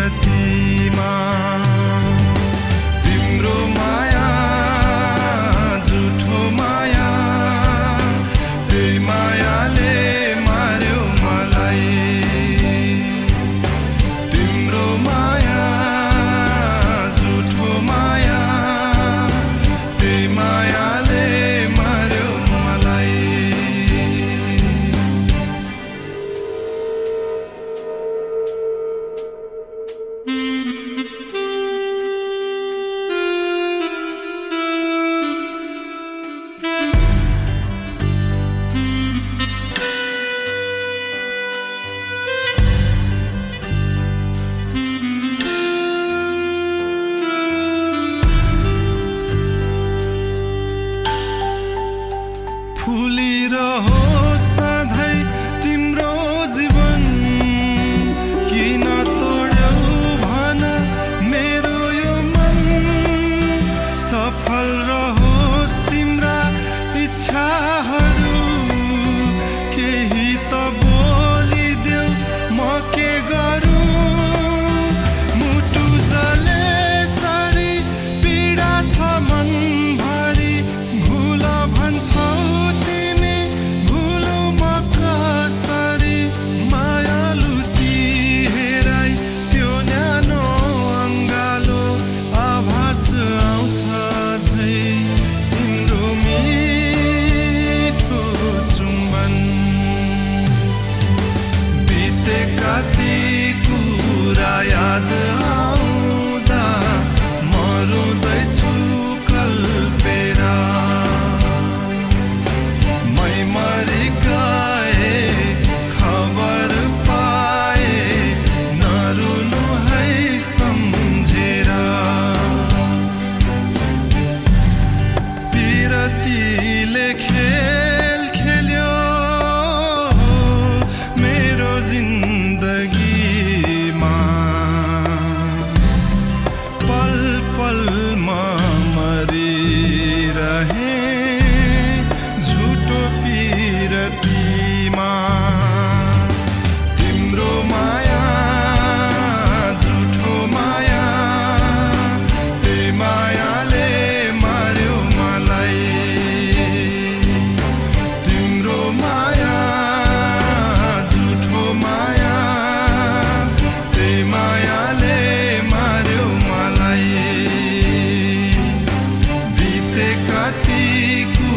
at me. फुलिरहोस् सधैँ तिम्रो जीवन किन तोडौ भन मेरो यो मन? सफल रहोस तिम्रा इच्छा ह aqui.